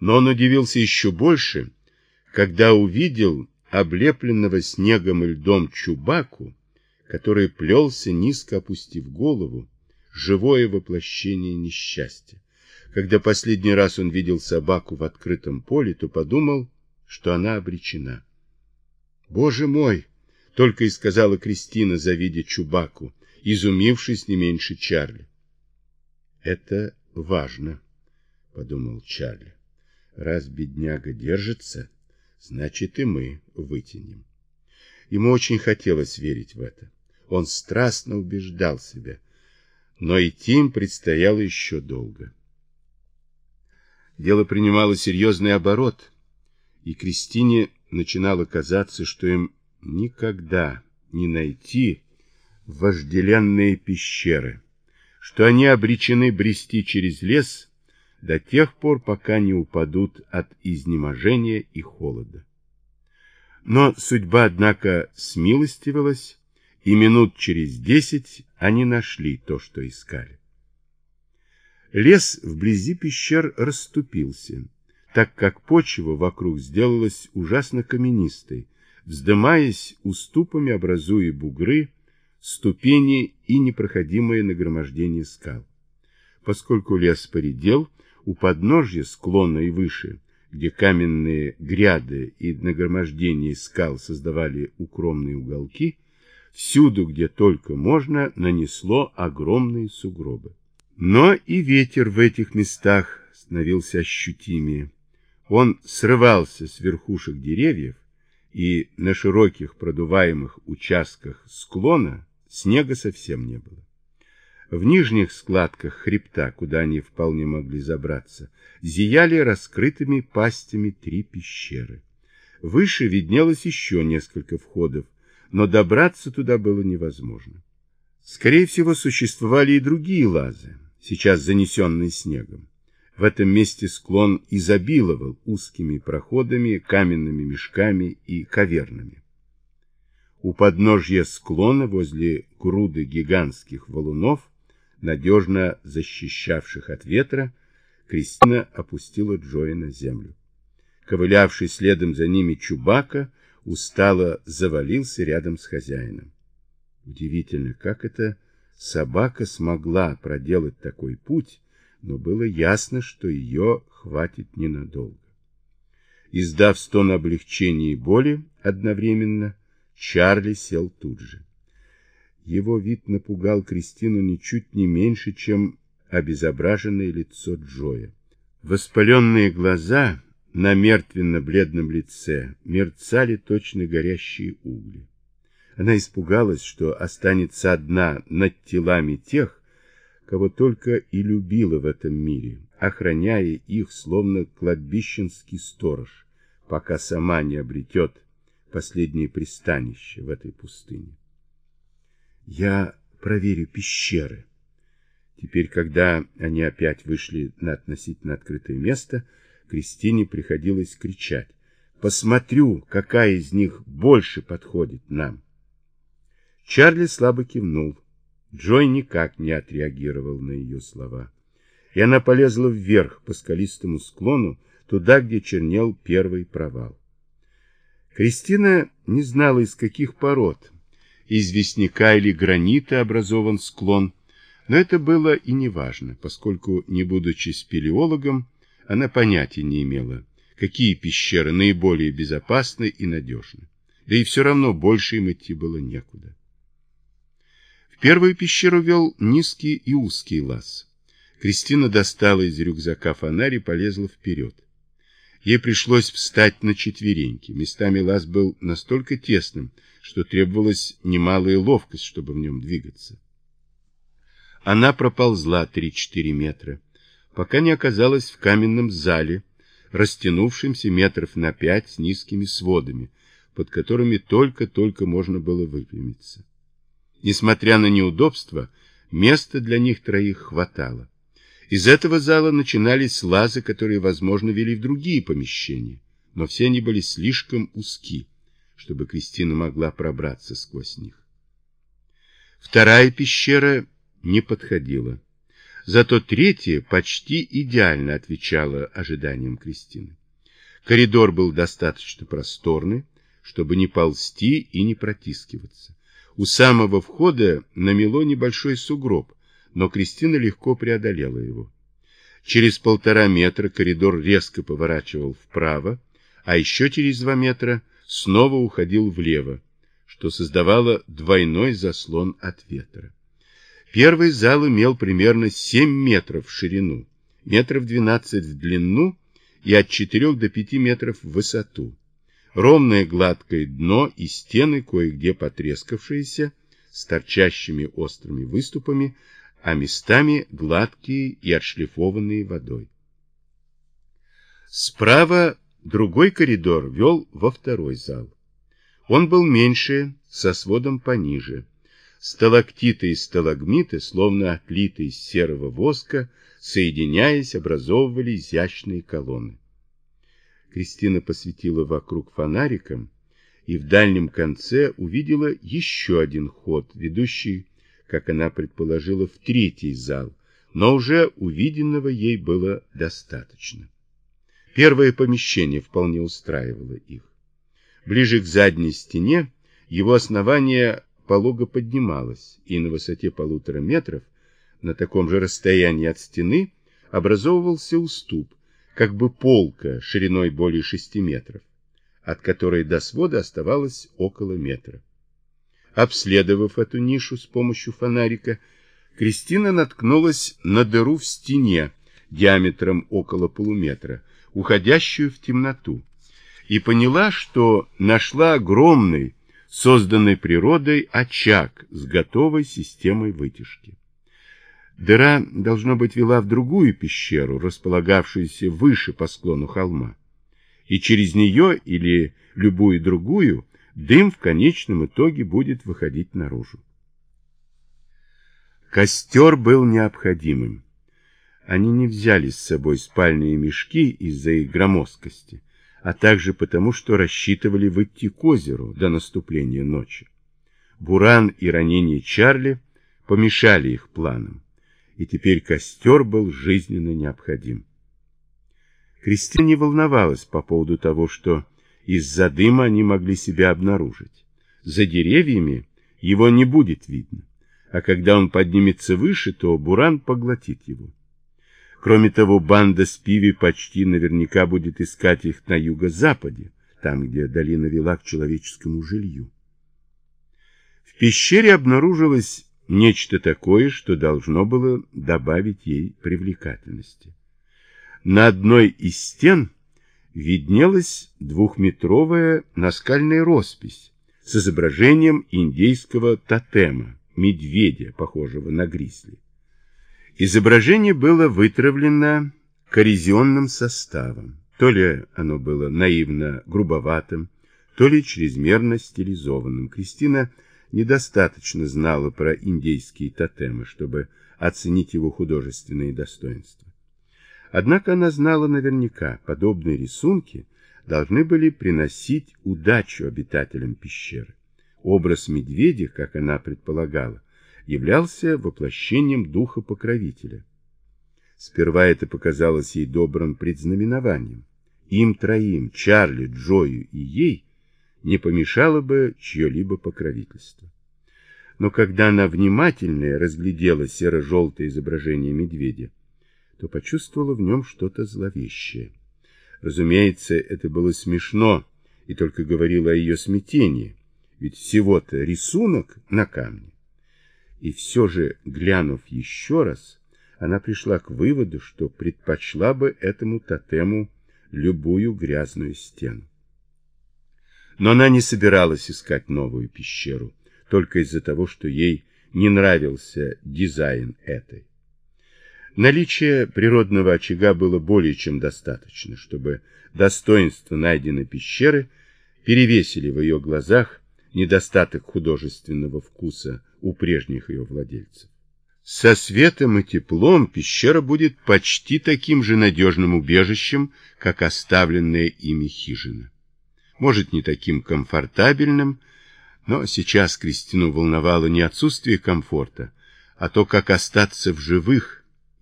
Но он удивился еще больше, когда увидел облепленного снегом и льдом Чубаку, который плелся, низко опустив голову, живое воплощение несчастья. Когда последний раз он видел собаку в открытом поле, то подумал, что она обречена. «Боже мой!» — только и сказала Кристина, завидя Чубаку, изумившись не меньше Чарли. «Это важно», — подумал Чарли. «Раз бедняга держится, значит и мы вытянем». Ему очень хотелось верить в это. Он страстно убеждал себя. Но идти им предстояло еще долго. Дело принимало серьезный оборот, и Кристине начинало казаться, что им никогда не найти вожделенные пещеры, что они обречены брести через лес до тех пор, пока не упадут от изнеможения и холода. Но судьба, однако, смилостивилась, и минут через десять они нашли то, что искали. Лес вблизи пещер расступился, так как почва вокруг сделалась ужасно каменистой, вздымаясь уступами, образуя бугры, ступени и непроходимое нагромождение скал. Поскольку лес поредел, у подножья склона и выше, где каменные гряды и нагромождение скал создавали укромные уголки, всюду, где только можно, нанесло огромные сугробы. Но и ветер в этих местах становился ощутимее. Он срывался с верхушек деревьев, и на широких продуваемых участках склона снега совсем не было. В нижних складках хребта, куда они вполне могли забраться, зияли раскрытыми пастями три пещеры. Выше виднелось еще несколько входов, но добраться туда было невозможно. Скорее всего, существовали и другие лазы, сейчас занесенные снегом. В этом месте склон изобиловал узкими проходами, каменными мешками и кавернами. У подножья склона, возле груды гигантских валунов, надежно защищавших от ветра, Кристина опустила Джоя на землю. Ковылявший следом за ними Чубака устало завалился рядом с хозяином. Удивительно, как это собака смогла проделать такой путь, но было ясно, что ее хватит ненадолго. Издав стон облегчения и боли одновременно, Чарли сел тут же. Его вид напугал Кристину ничуть не меньше, чем обезображенное лицо Джоя. Воспаленные глаза на мертвенно-бледном лице мерцали точно горящие угли. Она испугалась, что останется одна над телами тех, кого только и любила в этом мире, охраняя их, словно кладбищенский сторож, пока сама не обретет последнее пристанище в этой пустыне. Я проверю пещеры. Теперь, когда они опять вышли на относительно открытое место, Кристине приходилось кричать. «Посмотрю, какая из них больше подходит нам!» Чарли слабо кивнул. Джой никак не отреагировал на ее слова. И она полезла вверх по скалистому склону, туда, где чернел первый провал. Кристина не знала, из каких пород, известняка или гранита образован склон, но это было и неважно, поскольку, не будучи спелеологом, она понятия не имела, какие пещеры наиболее безопасны и надежны. Да и все равно больше им идти было некуда. В первую пещеру вел низкий и узкий лаз. Кристина достала из рюкзака фонарь и полезла вперед. Ей пришлось встать на четвереньки. Местами лаз был настолько тесным, что требовалась немалая ловкость, чтобы в нем двигаться. Она проползла 3-4 метра, пока не оказалась в каменном зале, растянувшемся метров на пять с низкими сводами, под которыми только-только можно было выпрямиться. Несмотря на неудобства, места для них троих хватало. Из этого зала начинались лазы, которые, возможно, вели в другие помещения, но все они были слишком узки, чтобы Кристина могла пробраться сквозь них. Вторая пещера не подходила. Зато третья почти идеально отвечала ожиданиям Кристины. Коридор был достаточно просторный, чтобы не ползти и не протискиваться. У самого входа намело небольшой сугроб, но Кристина легко преодолела его. Через полтора метра коридор резко поворачивал вправо, а еще через два метра снова уходил влево, что создавало двойной заслон от ветра. Первый зал имел примерно 7 метров в ширину, метров 12 в длину и от 4 до 5 метров в высоту. Ровное гладкое дно и стены, кое-где потрескавшиеся, с торчащими острыми выступами, а местами гладкие и отшлифованные водой. Справа другой коридор вел во второй зал. Он был меньше, со сводом пониже. Сталактиты и сталагмиты, словно отлитые из серого воска, соединяясь, образовывали изящные колонны. Кристина посветила вокруг фонариком и в дальнем конце увидела еще один ход, ведущий, как она предположила, в третий зал, но уже увиденного ей было достаточно. Первое помещение вполне устраивало их. Ближе к задней стене его основание полого поднималось, и на высоте полутора метров, на таком же расстоянии от стены, образовывался уступ, как бы полка шириной более шести метров, от которой до свода оставалось около метра. Обследовав эту нишу с помощью фонарика, Кристина наткнулась на дыру в стене диаметром около полуметра, уходящую в темноту, и поняла, что нашла огромный, созданный природой, очаг с готовой системой вытяжки. Дыра, должно быть, вела в другую пещеру, располагавшуюся выше по склону холма, и через нее или любую другую дым в конечном итоге будет выходить наружу. Костер был необходимым. Они не взяли с собой спальные мешки из-за их громоздкости, а также потому, что рассчитывали выйти к озеру до наступления ночи. Буран и ранение Чарли помешали их планам, и теперь костер был жизненно необходим. Кристина не волновалась по поводу того, что из-за дыма они могли себя обнаружить. За деревьями его не будет видно, а когда он поднимется выше, то буран поглотит его. Кроме того, банда Спиви почти наверняка будет искать их на юго-западе, там, где долина вела к человеческому жилью. В пещере обнаружилось нечто такое, что должно было добавить ей привлекательности. На одной из стен виднелась двухметровая наскальная роспись с изображением индейского тотема, медведя, похожего на грисли. Изображение было вытравлено коррозионным составом. То ли оно было наивно грубоватым, то ли чрезмерно стилизованным. Кристина недостаточно знала про индейские тотемы, чтобы оценить его художественные достоинства. Однако она знала наверняка, подобные рисунки должны были приносить удачу обитателям пещеры. Образ медведя, как она предполагала, являлся воплощением духа покровителя. Сперва это показалось ей добрым предзнаменованием. Им троим, Чарли, Джою и ей, не помешало бы чье-либо покровительство. Но когда она внимательно разглядела серо-желтое изображение медведя, то почувствовала в нем что-то зловещее. Разумеется, это было смешно и только говорило о ее смятении, ведь всего-то рисунок на камне. И все же, глянув еще раз, она пришла к выводу, что предпочла бы этому тотему любую грязную стену. Но она не собиралась искать новую пещеру, только из-за того, что ей не нравился дизайн этой. Наличие природного очага было более чем достаточно, чтобы достоинства найденной пещеры перевесили в ее глазах недостаток художественного вкуса у прежних ее владельцев. Со светом и теплом пещера будет почти таким же надежным убежищем, как оставленная ими хижина. Может, не таким комфортабельным, но сейчас Кристину волновало не отсутствие комфорта, а то, как остаться в живых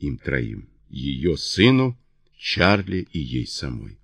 им троим, ее сыну, Чарли и ей самой.